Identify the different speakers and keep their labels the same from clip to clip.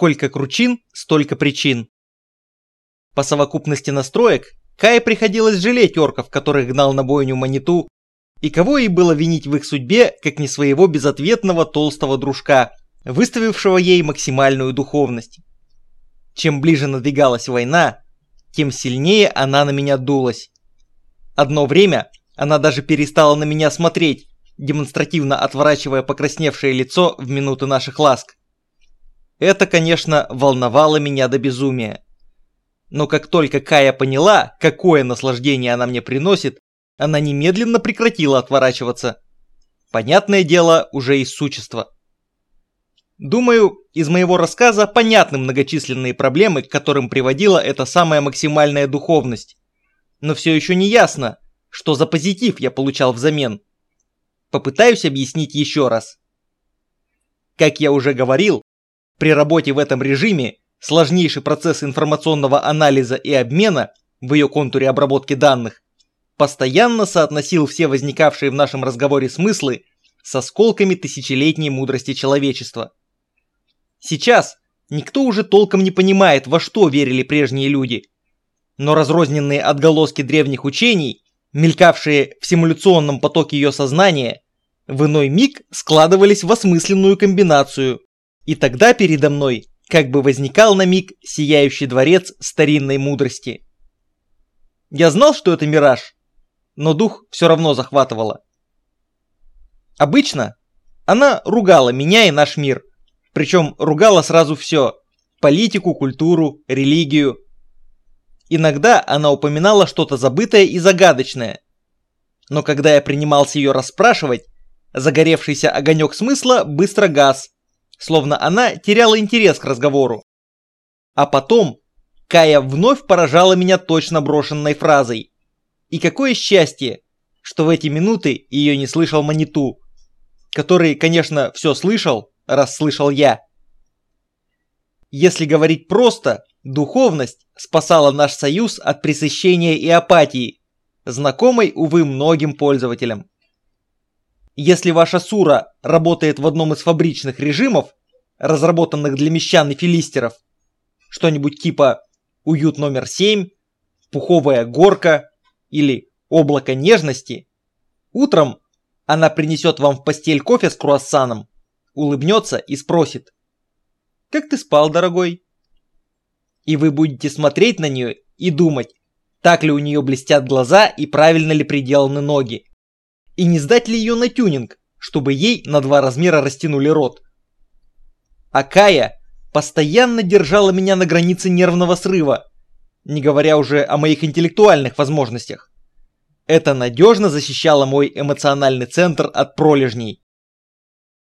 Speaker 1: Сколько кручин, столько причин. По совокупности настроек, Кае приходилось жалеть орков, которых гнал на бойню Маниту, и кого ей было винить в их судьбе, как не своего безответного толстого дружка, выставившего ей максимальную духовность. Чем ближе надвигалась война, тем сильнее она на меня дулась. Одно время она даже перестала на меня смотреть, демонстративно отворачивая покрасневшее лицо в минуты наших ласк. Это, конечно, волновало меня до безумия. Но как только Кая поняла, какое наслаждение она мне приносит, она немедленно прекратила отворачиваться. Понятное дело, уже из существа. Думаю, из моего рассказа понятны многочисленные проблемы, к которым приводила эта самая максимальная духовность. Но все еще не ясно, что за позитив я получал взамен. Попытаюсь объяснить еще раз. Как я уже говорил, при работе в этом режиме сложнейший процесс информационного анализа и обмена в ее контуре обработки данных постоянно соотносил все возникавшие в нашем разговоре смыслы с осколками тысячелетней мудрости человечества. Сейчас никто уже толком не понимает, во что верили прежние люди, но разрозненные отголоски древних учений, мелькавшие в симуляционном потоке ее сознания, в иной миг складывались в осмысленную комбинацию, и тогда передо мной как бы возникал на миг сияющий дворец старинной мудрости. Я знал, что это мираж, но дух все равно захватывало. Обычно она ругала меня и наш мир, причем ругала сразу все – политику, культуру, религию. Иногда она упоминала что-то забытое и загадочное. Но когда я принимался ее расспрашивать, загоревшийся огонек смысла быстро гас, словно она теряла интерес к разговору. А потом Кая вновь поражала меня точно брошенной фразой. И какое счастье, что в эти минуты ее не слышал Маниту, который, конечно, все слышал, раз слышал я. Если говорить просто, духовность спасала наш союз от пресыщения и апатии, знакомой, увы, многим пользователям. Если ваша сура работает в одном из фабричных режимов, разработанных для мещан и филистеров, что-нибудь типа «Уют номер 7», «Пуховая горка» или «Облако нежности», утром она принесет вам в постель кофе с круассаном, улыбнется и спросит «Как ты спал, дорогой?» И вы будете смотреть на нее и думать, так ли у нее блестят глаза и правильно ли приделаны ноги. И не сдать ли ее на тюнинг, чтобы ей на два размера растянули рот. А Кая постоянно держала меня на границе нервного срыва, не говоря уже о моих интеллектуальных возможностях. Это надежно защищало мой эмоциональный центр от пролежней.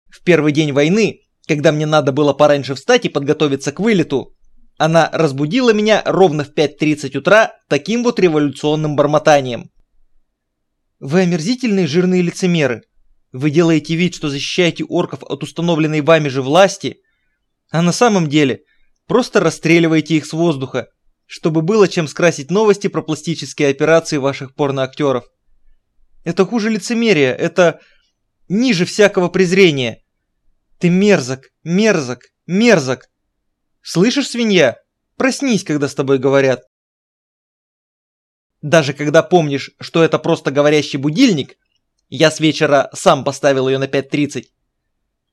Speaker 1: В первый день войны, когда мне надо было пораньше встать и подготовиться к вылету, она разбудила меня ровно в 5.30 утра таким вот революционным бормотанием. Вы омерзительные жирные лицемеры. Вы делаете вид, что защищаете орков от установленной вами же власти, а на самом деле просто расстреливаете их с воздуха, чтобы было чем скрасить новости про пластические операции ваших порноактеров. Это хуже лицемерия, это ниже всякого презрения. Ты мерзок, мерзок, мерзок. Слышишь, свинья? Проснись, когда с тобой говорят. Даже когда помнишь, что это просто говорящий будильник, я с вечера сам поставил ее на 5.30.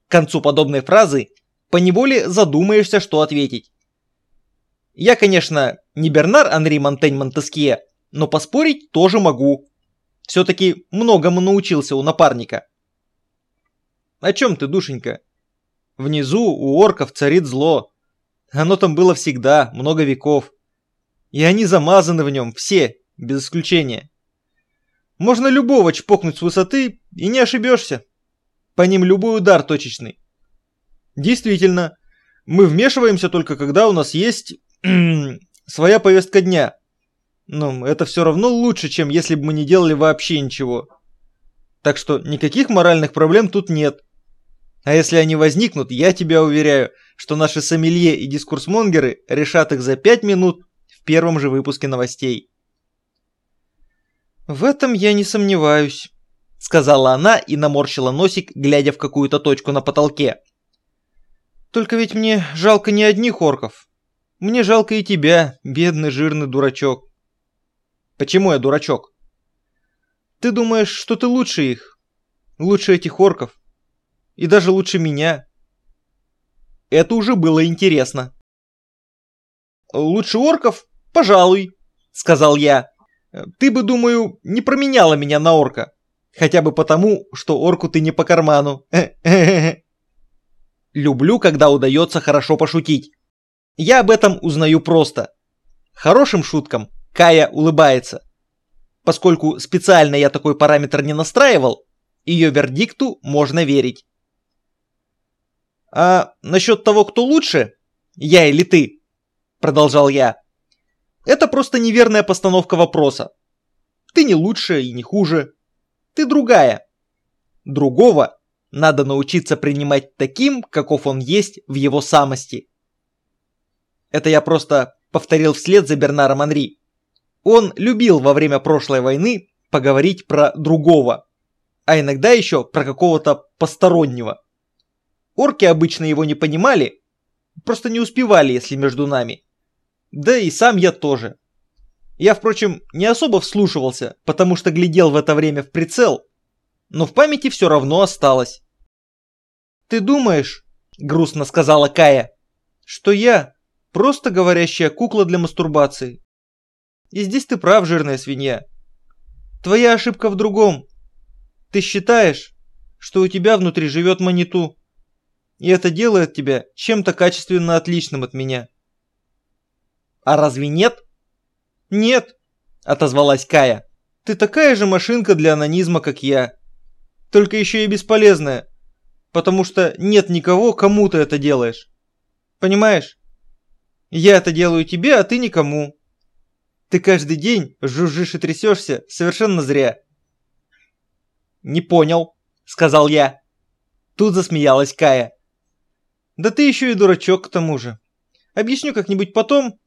Speaker 1: К концу подобной фразы поневоле задумаешься, что ответить. Я, конечно, не Бернар Анри Монтень Монтескье, но поспорить тоже могу. Все-таки многому научился у напарника. О чем ты, душенька? Внизу у орков царит зло. Оно там было всегда, много веков. И они замазаны в нем, все, без исключения. Можно любого чпокнуть с высоты и не ошибешься. По ним любой удар точечный. Действительно, мы вмешиваемся только когда у нас есть своя повестка дня. Но это все равно лучше, чем если бы мы не делали вообще ничего. Так что никаких моральных проблем тут нет. А если они возникнут, я тебя уверяю, что наши сомелье и дискурсмонгеры решат их за 5 минут в первом же выпуске новостей. «В этом я не сомневаюсь», — сказала она и наморщила носик, глядя в какую-то точку на потолке. Только ведь мне жалко не одних орков. Мне жалко и тебя, бедный жирный дурачок. Почему я дурачок? Ты думаешь, что ты лучше их? Лучше этих орков? И даже лучше меня? Это уже было интересно. Лучше орков? Пожалуй, сказал я. Ты бы, думаю, не променяла меня на орка. Хотя бы потому, что орку ты не по карману. Люблю, когда удается хорошо пошутить. Я об этом узнаю просто. Хорошим шуткам Кая улыбается. Поскольку специально я такой параметр не настраивал, ее вердикту можно верить. А насчет того, кто лучше, я или ты, продолжал я, это просто неверная постановка вопроса. Ты не лучше и не хуже. Ты другая. Другого надо научиться принимать таким, каков он есть в его самости. Это я просто повторил вслед за Бернаром Анри. Он любил во время прошлой войны поговорить про другого, а иногда еще про какого-то постороннего. Орки обычно его не понимали, просто не успевали, если между нами. Да и сам я тоже. Я, впрочем, не особо вслушивался, потому что глядел в это время в прицел, но в памяти все равно осталось. «Ты думаешь, — грустно сказала Кая, — что я просто говорящая кукла для мастурбации? И здесь ты прав, жирная свинья. Твоя ошибка в другом. Ты считаешь, что у тебя внутри живет маниту, и это делает тебя чем-то качественно отличным от меня. А разве нет? Нет, отозвалась Кая. Ты такая же машинка для анонизма, как я. Только еще и бесполезная. Потому что нет никого, кому ты это делаешь. Понимаешь? Я это делаю тебе, а ты никому. Ты каждый день жужжишь и трясешься совершенно зря. Не понял, сказал я. Тут засмеялась Кая. Да ты еще и дурачок к тому же. Объясню как-нибудь потом.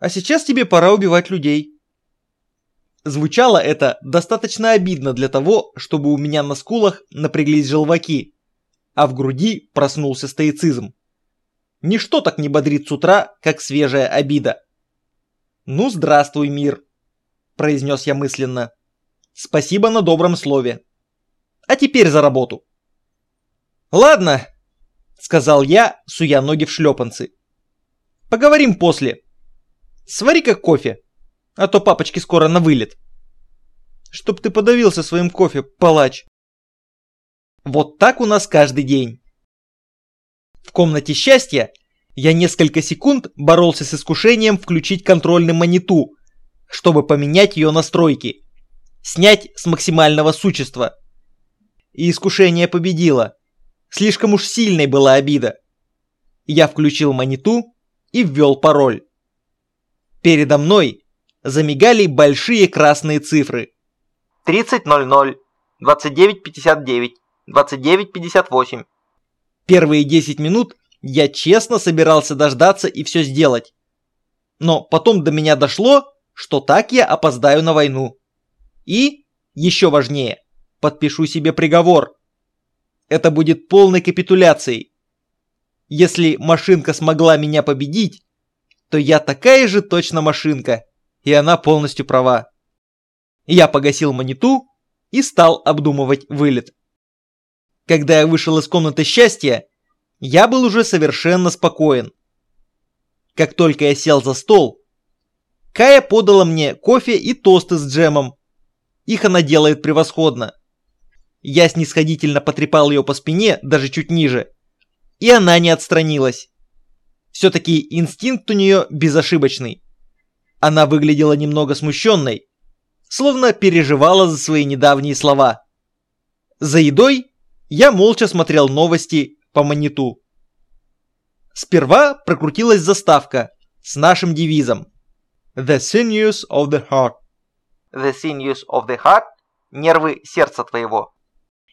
Speaker 1: А сейчас тебе пора убивать людей. Звучало это достаточно обидно для того, чтобы у меня на скулах напряглись желваки, а в груди проснулся стоицизм. Ничто так не бодрит с утра, как свежая обида. «Ну, здравствуй, мир», – произнес я мысленно. «Спасибо на добром слове. А теперь за работу». «Ладно», – сказал я, суя ноги в шлепанцы. «Поговорим после. Свари-ка кофе» а то папочки скоро на вылет. Чтоб ты подавился своим кофе, палач. Вот так у нас каждый день. В комнате счастья я несколько секунд боролся с искушением включить контрольный маниту, чтобы поменять ее настройки, снять с максимального существа. И искушение победило. Слишком уж сильной была обида. Я включил маниту и ввел пароль. Передо мной замигали большие красные цифры. 30.00, 29.59, 29.58. Первые 10 минут я честно собирался дождаться и все сделать. Но потом до меня дошло, что так я опоздаю на войну. И, еще важнее, подпишу себе приговор. Это будет полной капитуляцией. Если машинка смогла меня победить, то я такая же точно машинка, и она полностью права. Я погасил маниту и стал обдумывать вылет. Когда я вышел из комнаты счастья, я был уже совершенно спокоен. Как только я сел за стол, Кая подала мне кофе и тосты с джемом. Их она делает превосходно. Я снисходительно потрепал ее по спине, даже чуть ниже. И она не отстранилась. Все-таки инстинкт у нее безошибочный. Она выглядела немного смущенной, словно переживала за свои недавние слова. За едой я молча смотрел новости по мониту. Сперва прокрутилась заставка с нашим девизом The sinews of the heart. The sinews of the heart – нервы сердца твоего.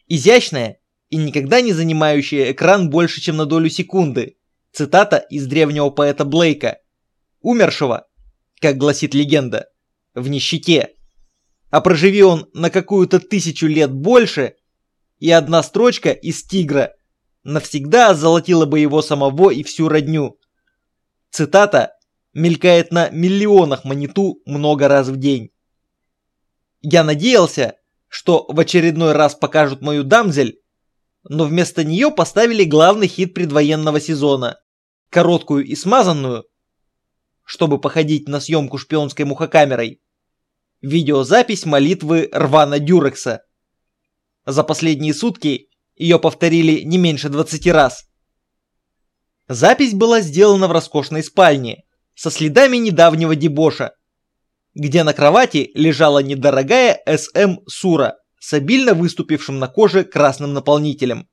Speaker 1: Изящная и никогда не занимающая экран больше, чем на долю секунды. Цитата из древнего поэта Блейка, умершего как гласит легенда, в нищете. А проживи он на какую-то тысячу лет больше, и одна строчка из «Тигра» навсегда озолотила бы его самого и всю родню. Цитата мелькает на миллионах маниту много раз в день. Я надеялся, что в очередной раз покажут мою дамзель, но вместо нее поставили главный хит предвоенного сезона – короткую и смазанную, чтобы походить на съемку шпионской мухокамерой, видеозапись молитвы Рвана Дюрекса. За последние сутки ее повторили не меньше 20 раз. Запись была сделана в роскошной спальне, со следами недавнего дебоша, где на кровати лежала недорогая СМ Сура с обильно выступившим на коже красным наполнителем.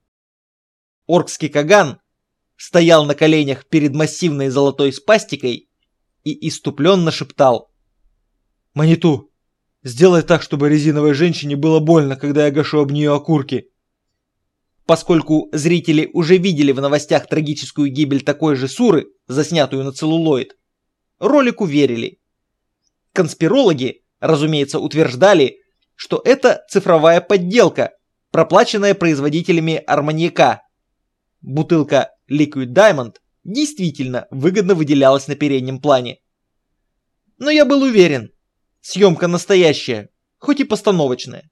Speaker 1: Оркский Каган стоял на коленях перед массивной золотой спастикой и иступленно шептал. «Маниту, сделай так, чтобы резиновой женщине было больно, когда я гашу об нее окурки». Поскольку зрители уже видели в новостях трагическую гибель такой же Суры, заснятую на целлулоид, ролику верили. Конспирологи, разумеется, утверждали, что это цифровая подделка, проплаченная производителями арманьяка. Бутылка Liquid Diamond действительно выгодно выделялась на переднем плане. Но я был уверен, съемка настоящая, хоть и постановочная.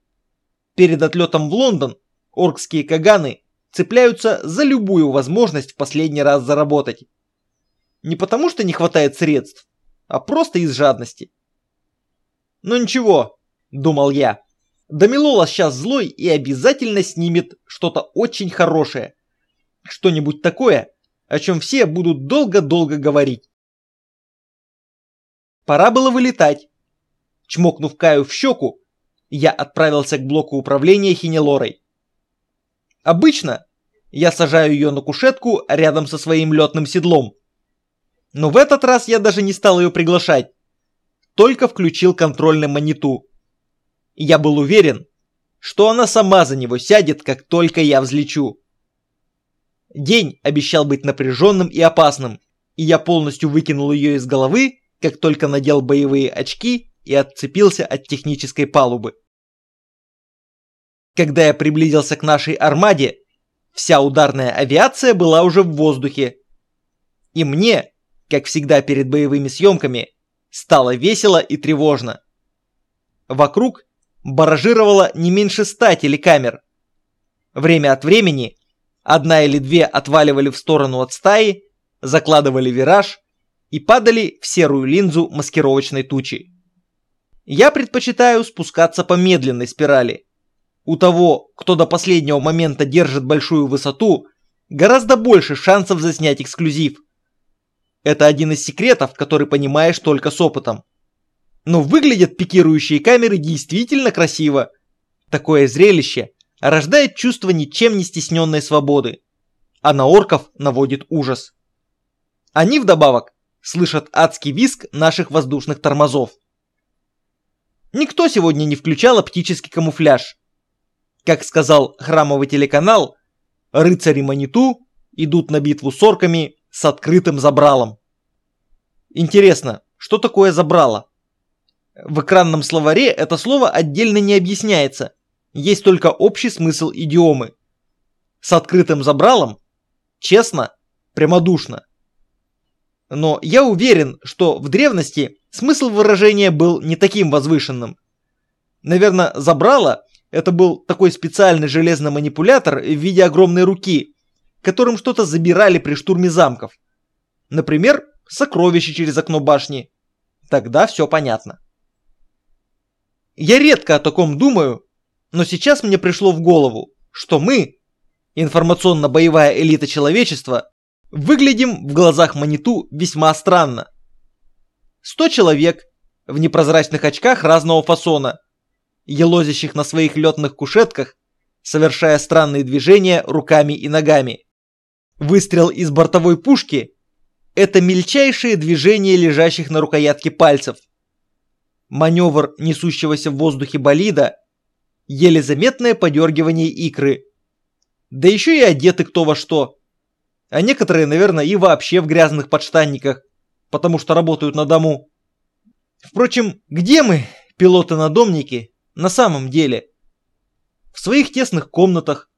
Speaker 1: Перед отлетом в Лондон оркские каганы цепляются за любую возможность в последний раз заработать. Не потому что не хватает средств, а просто из жадности. Но ничего, думал я. Дамилола сейчас злой и обязательно снимет что-то очень хорошее. Что-нибудь такое, о чем все будут долго-долго говорить. Пора было вылетать. Чмокнув Каю в щеку, я отправился к блоку управления Хинелорой. Обычно я сажаю ее на кушетку рядом со своим летным седлом. Но в этот раз я даже не стал ее приглашать. Только включил контрольный маниту я был уверен, что она сама за него сядет, как только я взлечу. День обещал быть напряженным и опасным, и я полностью выкинул ее из головы, как только надел боевые очки и отцепился от технической палубы. Когда я приблизился к нашей армаде, вся ударная авиация была уже в воздухе. И мне, как всегда перед боевыми съемками, стало весело и тревожно. Вокруг баражировало не меньше ста телекамер. Время от времени одна или две отваливали в сторону от стаи, закладывали вираж и падали в серую линзу маскировочной тучи. Я предпочитаю спускаться по медленной спирали. У того, кто до последнего момента держит большую высоту, гораздо больше шансов заснять эксклюзив. Это один из секретов, который понимаешь только с опытом. Но выглядят пикирующие камеры действительно красиво. Такое зрелище рождает чувство ничем не стесненной свободы, а на орков наводит ужас. Они вдобавок слышат адский визг наших воздушных тормозов. Никто сегодня не включал оптический камуфляж. Как сказал храмовый телеканал, рыцари Маниту идут на битву с орками с открытым забралом. Интересно, что такое забрало? В экранном словаре это слово отдельно не объясняется, есть только общий смысл идиомы. С открытым забралом, честно, прямодушно. Но я уверен, что в древности смысл выражения был не таким возвышенным. Наверное, забрало – это был такой специальный железный манипулятор в виде огромной руки, которым что-то забирали при штурме замков. Например, сокровища через окно башни. Тогда все понятно. Я редко о таком думаю, но сейчас мне пришло в голову, что мы, информационно-боевая элита человечества, выглядим в глазах Маниту весьма странно. Сто человек в непрозрачных очках разного фасона, елозящих на своих летных кушетках, совершая странные движения руками и ногами. Выстрел из бортовой пушки – это мельчайшие движения лежащих на рукоятке пальцев – маневр несущегося в воздухе болида, еле заметное подергивание икры. Да еще и одеты кто во что. А некоторые, наверное, и вообще в грязных подштанниках, потому что работают на дому. Впрочем, где мы, пилоты-надомники, на самом деле? В своих тесных комнатах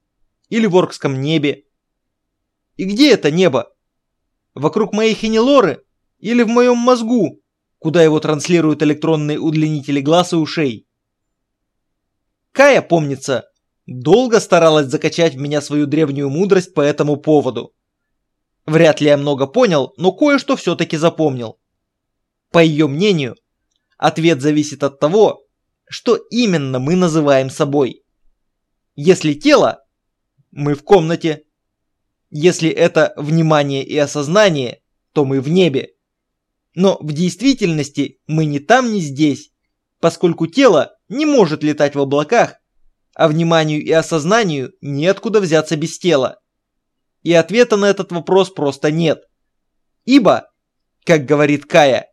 Speaker 1: или в оркском небе, И где это небо? Вокруг моей хенелоры или в моем мозгу, куда его транслируют электронные удлинители глаз и ушей? Кая, помнится, долго старалась закачать в меня свою древнюю мудрость по этому поводу. Вряд ли я много понял, но кое-что все-таки запомнил. По ее мнению, ответ зависит от того, что именно мы называем собой. Если тело, мы в комнате. Если это внимание и осознание, то мы в небе. Но в действительности мы ни там, ни здесь, поскольку тело не может летать в облаках, а вниманию и осознанию неоткуда взяться без тела. И ответа на этот вопрос просто нет. Ибо, как говорит Кая,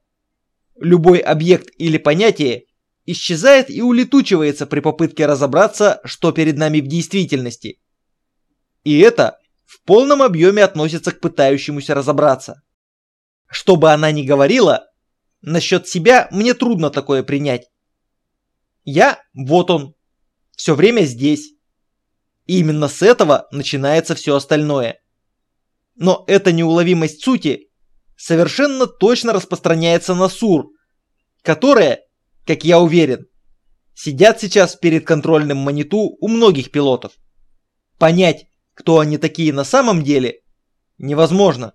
Speaker 1: любой объект или понятие исчезает и улетучивается при попытке разобраться, что перед нами в действительности. И это в полном объеме относится к пытающемуся разобраться. Что бы она ни говорила, насчет себя мне трудно такое принять. Я, вот он, все время здесь. И именно с этого начинается все остальное. Но эта неуловимость сути совершенно точно распространяется на Сур, которые, как я уверен, сидят сейчас перед контрольным маниту у многих пилотов. Понять, кто они такие на самом деле, невозможно.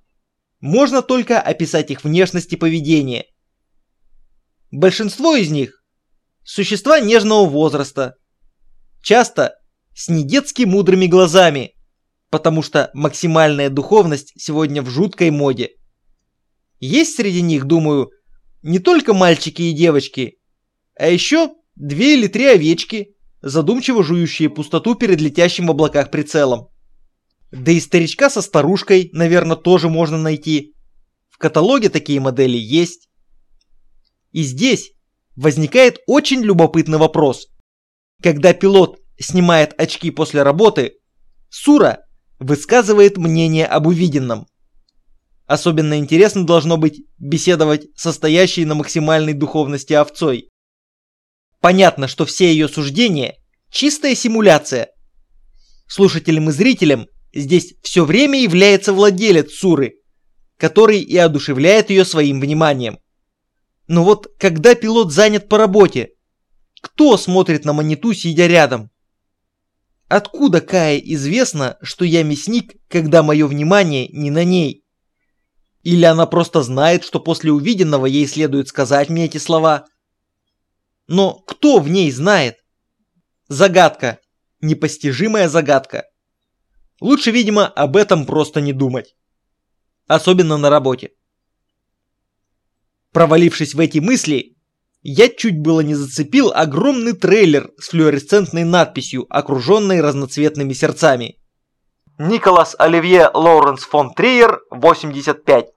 Speaker 1: Можно только описать их внешность и поведение. Большинство из них – существа нежного возраста, часто с недетски мудрыми глазами, потому что максимальная духовность сегодня в жуткой моде. Есть среди них, думаю, не только мальчики и девочки, а еще две или три овечки, задумчиво жующие пустоту перед летящим в облаках прицелом. Да и старичка со старушкой, наверное, тоже можно найти. В каталоге такие модели есть. И здесь возникает очень любопытный вопрос. Когда пилот снимает очки после работы, Сура высказывает мнение об увиденном. Особенно интересно должно быть беседовать со стоящей на максимальной духовности овцой. Понятно, что все ее суждения – чистая симуляция. Слушателям и зрителям здесь все время является владелец Суры, который и одушевляет ее своим вниманием. Но вот когда пилот занят по работе, кто смотрит на маниту, сидя рядом? Откуда Кае известно, что я мясник, когда мое внимание не на ней? Или она просто знает, что после увиденного ей следует сказать мне эти слова? Но кто в ней знает? Загадка. Непостижимая загадка. Лучше, видимо, об этом просто не думать. Особенно на работе. Провалившись в эти мысли, я чуть было не зацепил огромный трейлер с флуоресцентной надписью, окруженной разноцветными сердцами. Николас Оливье Лоуренс фон Триер, 85.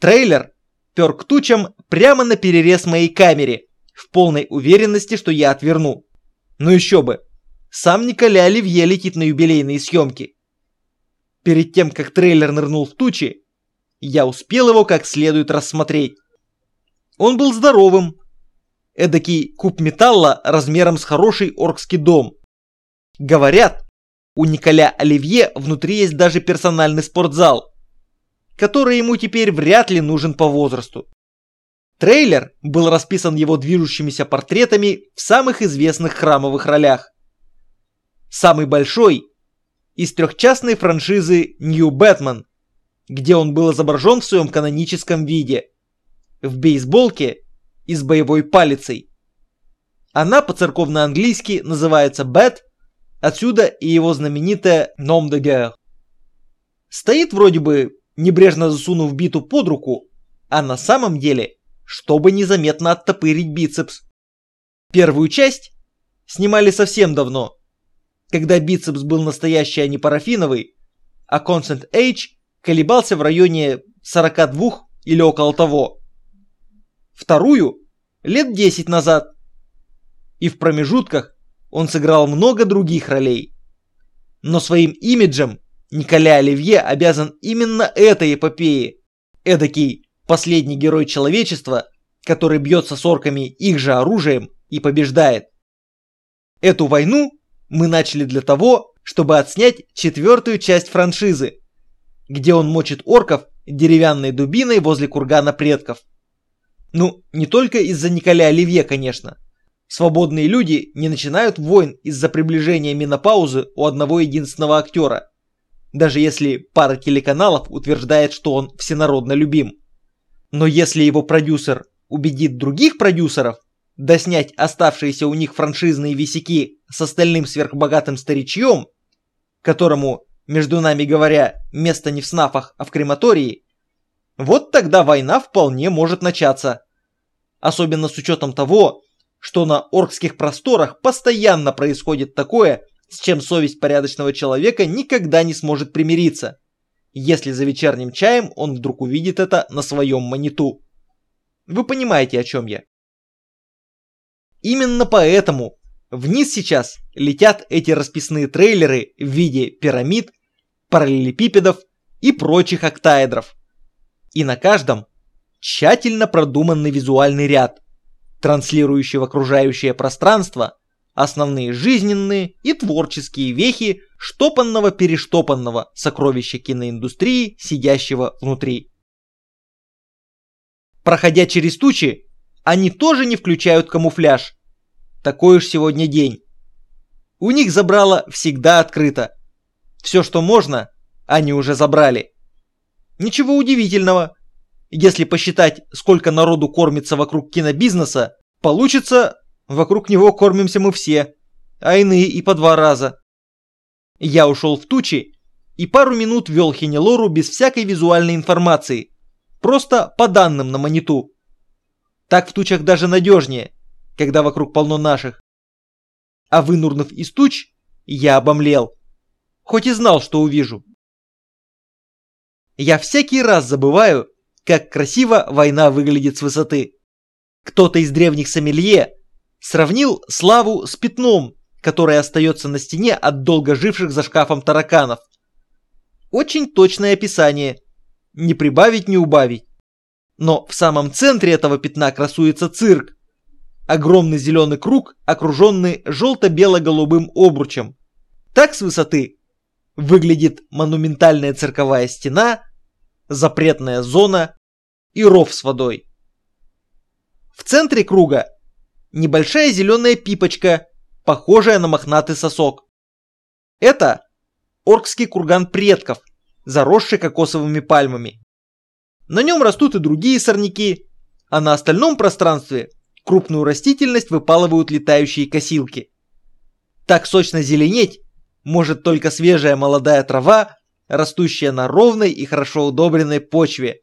Speaker 1: Трейлер пер к тучам прямо на перерез моей камере, в полной уверенности, что я отверну. Ну еще бы, сам Николя Оливье летит на юбилейные съемки. Перед тем, как трейлер нырнул в тучи, я успел его как следует рассмотреть. Он был здоровым, эдакий куб металла размером с хороший оркский дом. Говорят, у Николя Оливье внутри есть даже персональный спортзал, который ему теперь вряд ли нужен по возрасту. Трейлер был расписан его движущимися портретами в самых известных храмовых ролях. Самый большой из трехчастной франшизы New Batman, где он был изображен в своем каноническом виде. В бейсболке и с боевой палицей. Она по-церковно-английски называется Бет, отсюда и его знаменитая Nom de Guerre. Стоит вроде бы, небрежно засунув биту под руку, а на самом деле, чтобы незаметно оттопырить бицепс. Первую часть снимали совсем давно, когда бицепс был настоящий, а не парафиновый, а Constant Age колебался в районе 42 или около того. Вторую – лет 10 назад. И в промежутках он сыграл много других ролей. Но своим имиджем Николя Оливье обязан именно этой эпопее. Эдакий последний герой человечества, который бьется с орками их же оружием и побеждает. Эту войну мы начали для того, чтобы отснять четвертую часть франшизы. где он мочит орков деревянной дубиной возле кургана предков. Ну, не только из-за Николя Оливье, конечно. Свободные люди не начинают войн из-за приближения менопаузы у одного единственного актера. Даже если пара телеканалов утверждает, что он всенародно любим. Но если его продюсер убедит других продюсеров доснять оставшиеся у них франшизные висяки с остальным сверхбогатым старичьем, которому, между нами говоря, место не в снафах, а в крематории, вот тогда война вполне может начаться. Особенно с учетом того, что на оркских просторах постоянно происходит такое, с чем совесть порядочного человека никогда не сможет примириться, если за вечерним чаем он вдруг увидит это на своем маниту. Вы понимаете, о чем я. Именно поэтому вниз сейчас летят эти расписные трейлеры в виде пирамид, параллелепипедов и прочих октаэдров и на каждом тщательно продуманный визуальный ряд, транслирующий в окружающее пространство основные жизненные и творческие вехи штопанного-перештопанного сокровища киноиндустрии, сидящего внутри. Проходя через тучи, они тоже не включают камуфляж. Такой уж сегодня день. У них забрало всегда открыто. Все, что можно, они уже забрали. Ничего удивительного. Если посчитать, сколько народу кормится вокруг кинобизнеса, получится, вокруг него кормимся мы все, а иные и по два раза. Я ушел в тучи и пару минут вел Хенелору без всякой визуальной информации, просто по данным на мониту. Так в тучах даже надежнее, когда вокруг полно наших. А вынурнув из туч, я обомлел. Хоть и знал, что увижу. Я всякий раз забываю, как красиво война выглядит с высоты. Кто-то из древних сомелье сравнил славу с пятном, которое остается на стене от долго живших за шкафом тараканов. Очень точное описание. Не прибавить, не убавить. Но в самом центре этого пятна красуется цирк. Огромный зеленый круг, окруженный желто-бело-голубым обручем. Так с высоты выглядит монументальная цирковая стена запретная зона и ров с водой. В центре круга небольшая зеленая пипочка, похожая на мохнатый сосок. Это оркский курган предков, заросший кокосовыми пальмами. На нем растут и другие сорняки, а на остальном пространстве крупную растительность выпалывают летающие косилки. Так сочно зеленеть может только свежая молодая трава растущая на ровной и хорошо удобренной почве.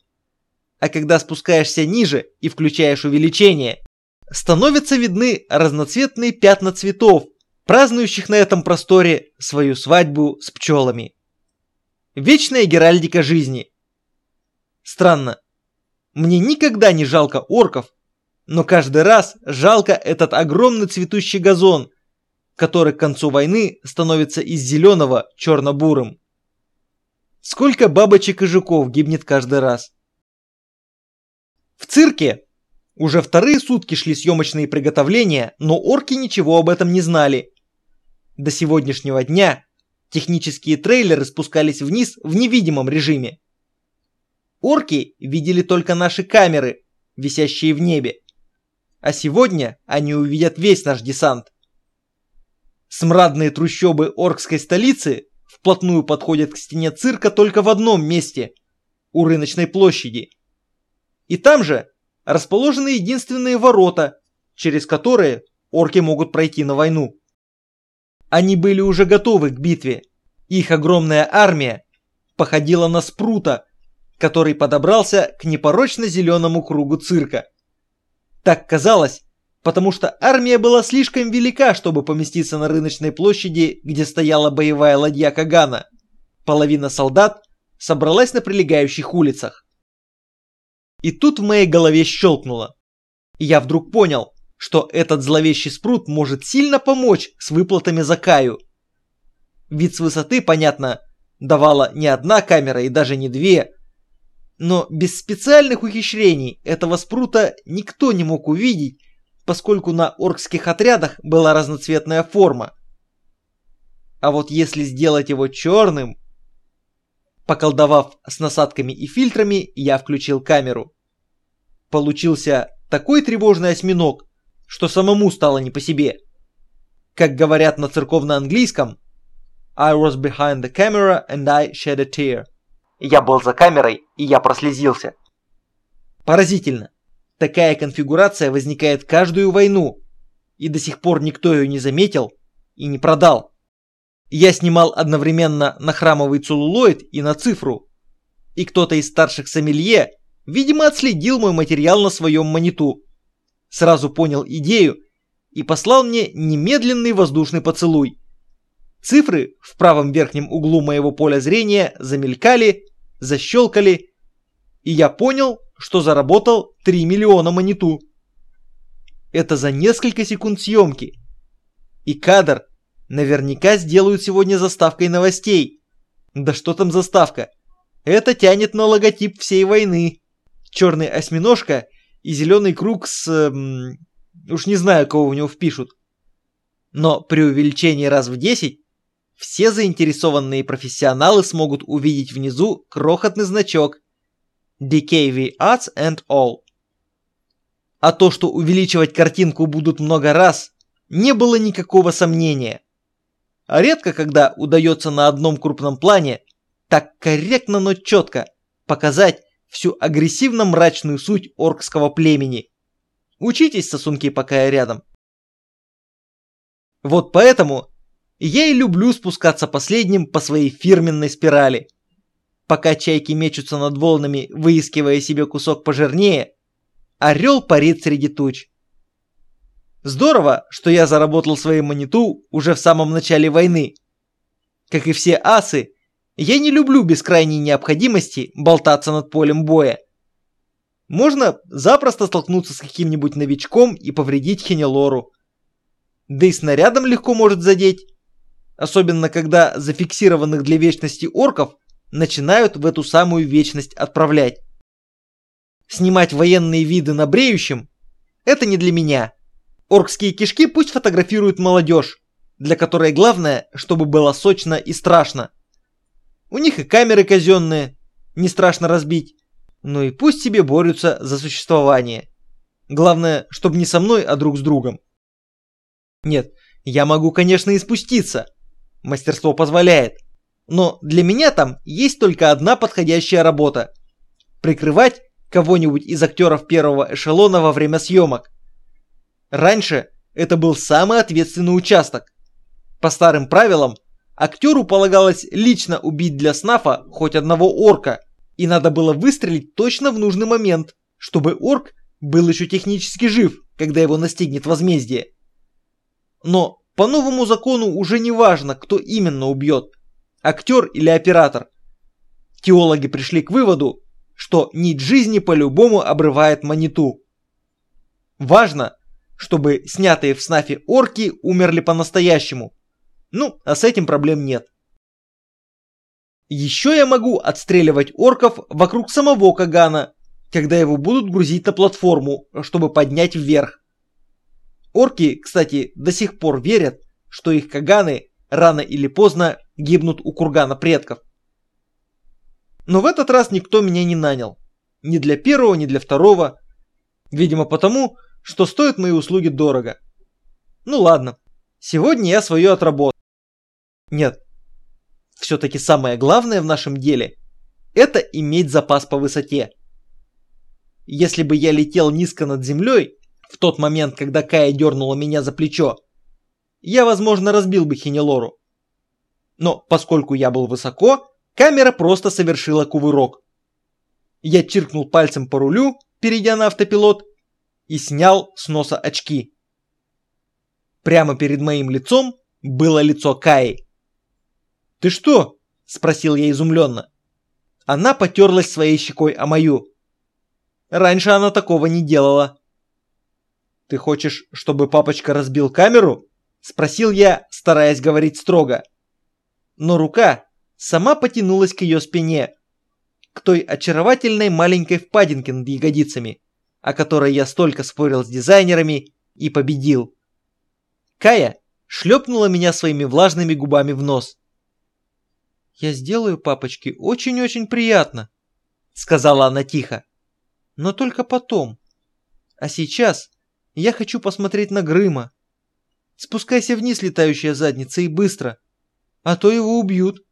Speaker 1: А когда спускаешься ниже и включаешь увеличение, становятся видны разноцветные пятна цветов, празднующих на этом просторе свою свадьбу с пчелами. Вечная геральдика жизни. Странно. Мне никогда не жалко орков, но каждый раз жалко этот огромный цветущий газон, который к концу войны становится из зеленого черно-бурым. Сколько бабочек и жуков гибнет каждый раз. В цирке уже вторые сутки шли съемочные приготовления, но орки ничего об этом не знали. До сегодняшнего дня технические трейлеры спускались вниз в невидимом режиме. Орки видели только наши камеры, висящие в небе. А сегодня они увидят весь наш десант. Смрадные трущобы оркской столицы вплотную подходят к стене цирка только в одном месте – у рыночной площади. И там же расположены единственные ворота, через которые орки могут пройти на войну. Они были уже готовы к битве. Их огромная армия походила на спрута, который подобрался к непорочно зеленому кругу цирка. Так казалось, потому что армия была слишком велика, чтобы поместиться на рыночной площади, где стояла боевая ладья Кагана. Половина солдат собралась на прилегающих улицах. И тут в моей голове щелкнуло. Я вдруг понял, что этот зловещий спрут может сильно помочь с выплатами за Каю. Вид с высоты, понятно, давала не одна камера и даже не две. Но без специальных ухищрений этого спрута никто не мог увидеть, поскольку на оркских отрядах была разноцветная форма. А вот если сделать его черным... Поколдовав с насадками и фильтрами, я включил камеру. Получился такой тревожный осьминог, что самому стало не по себе. Как говорят на церковно-английском, I was behind the camera and I shed a tear. Я был за камерой, и я прослезился. Поразительно. Такая конфигурация возникает каждую войну, и до сих пор никто ее не заметил и не продал. Я снимал одновременно на храмовый целлулоид и на цифру. И кто-то из старших сомелье, видимо, отследил мой материал на своем маниту. Сразу понял идею и послал мне немедленный воздушный поцелуй. Цифры в правом верхнем углу моего поля зрения замелькали, защелкали, и я понял, что заработал 3 миллиона маниту. Это за несколько секунд съемки. И кадр Наверняка сделают сегодня заставкой новостей. Да что там заставка? Это тянет на логотип всей войны. Черный осьминожка и зеленый круг с... Эм, уж не знаю, кого в него впишут. Но при увеличении раз в 10 все заинтересованные профессионалы смогут увидеть внизу крохотный значок DKV Arts and All. А то, что увеличивать картинку будут много раз, не было никакого сомнения. А редко когда удается на одном крупном плане так корректно, но четко показать всю агрессивно-мрачную суть оркского племени. Учитесь, сосунки, пока я рядом. Вот поэтому я и люблю спускаться последним по своей фирменной спирали. Пока чайки мечутся над волнами, выискивая себе кусок пожирнее, орел парит среди туч. Здорово, что я заработал свою монету уже в самом начале войны. Как и все асы, я не люблю без крайней необходимости болтаться над полем боя. Можно запросто столкнуться с каким-нибудь новичком и повредить Хенелору. Да и снарядом легко может задеть. Особенно когда зафиксированных для вечности орков начинают в эту самую вечность отправлять. Снимать военные виды на бреющем – это не для меня. Оркские кишки пусть фотографируют молодежь, для которой главное, чтобы было сочно и страшно. У них и камеры казенные, не страшно разбить. Ну и пусть себе борются за существование. Главное, чтобы не со мной, а друг с другом. Нет, я могу, конечно, и спуститься. Мастерство позволяет. Но для меня там есть только одна подходящая работа. Прикрывать кого-нибудь из актеров первого эшелона во время съемок. Раньше это был самый ответственный участок. По старым правилам, актеру полагалось лично убить для снафа хоть одного орка, и надо было выстрелить точно в нужный момент, чтобы орк был еще технически жив, когда его настигнет возмездие. Но по новому закону уже не важно, кто именно убьет, актер или оператор. Теологи пришли к выводу, что нить жизни по-любому обрывает маниту. Важно, чтобы снятые в снафе орки умерли по-настоящему. Ну, а с этим проблем нет. Еще я могу отстреливать орков вокруг самого Кагана, когда его будут грузить на платформу, чтобы поднять вверх. Орки, кстати, до сих пор верят, что их Каганы рано или поздно гибнут у кургана предков. Но в этот раз никто меня не нанял. Ни для первого, ни для второго. Видимо потому, что стоят мои услуги дорого. Ну ладно, сегодня я свое отработал. Нет, все-таки самое главное в нашем деле – это иметь запас по высоте. Если бы я летел низко над землей, в тот момент, когда Кая дернула меня за плечо, я, возможно, разбил бы Хенелору. Но поскольку я был высоко, камера просто совершила кувырок. Я чиркнул пальцем по рулю, перейдя на автопилот, и снял с носа очки. Прямо перед моим лицом было лицо Каи. «Ты что?» – спросил я изумленно. Она потерлась своей щекой о мою. Раньше она такого не делала. «Ты хочешь, чтобы папочка разбил камеру?» – спросил я, стараясь говорить строго. Но рука сама потянулась к ее спине, к той очаровательной маленькой впадинке над ягодицами о которой я столько спорил с дизайнерами и победил. Кая шлепнула меня своими влажными губами в нос. «Я сделаю папочке очень-очень приятно», — сказала она тихо. «Но только потом. А сейчас я хочу посмотреть на Грыма. Спускайся вниз, летающая задница, и быстро, а то его убьют».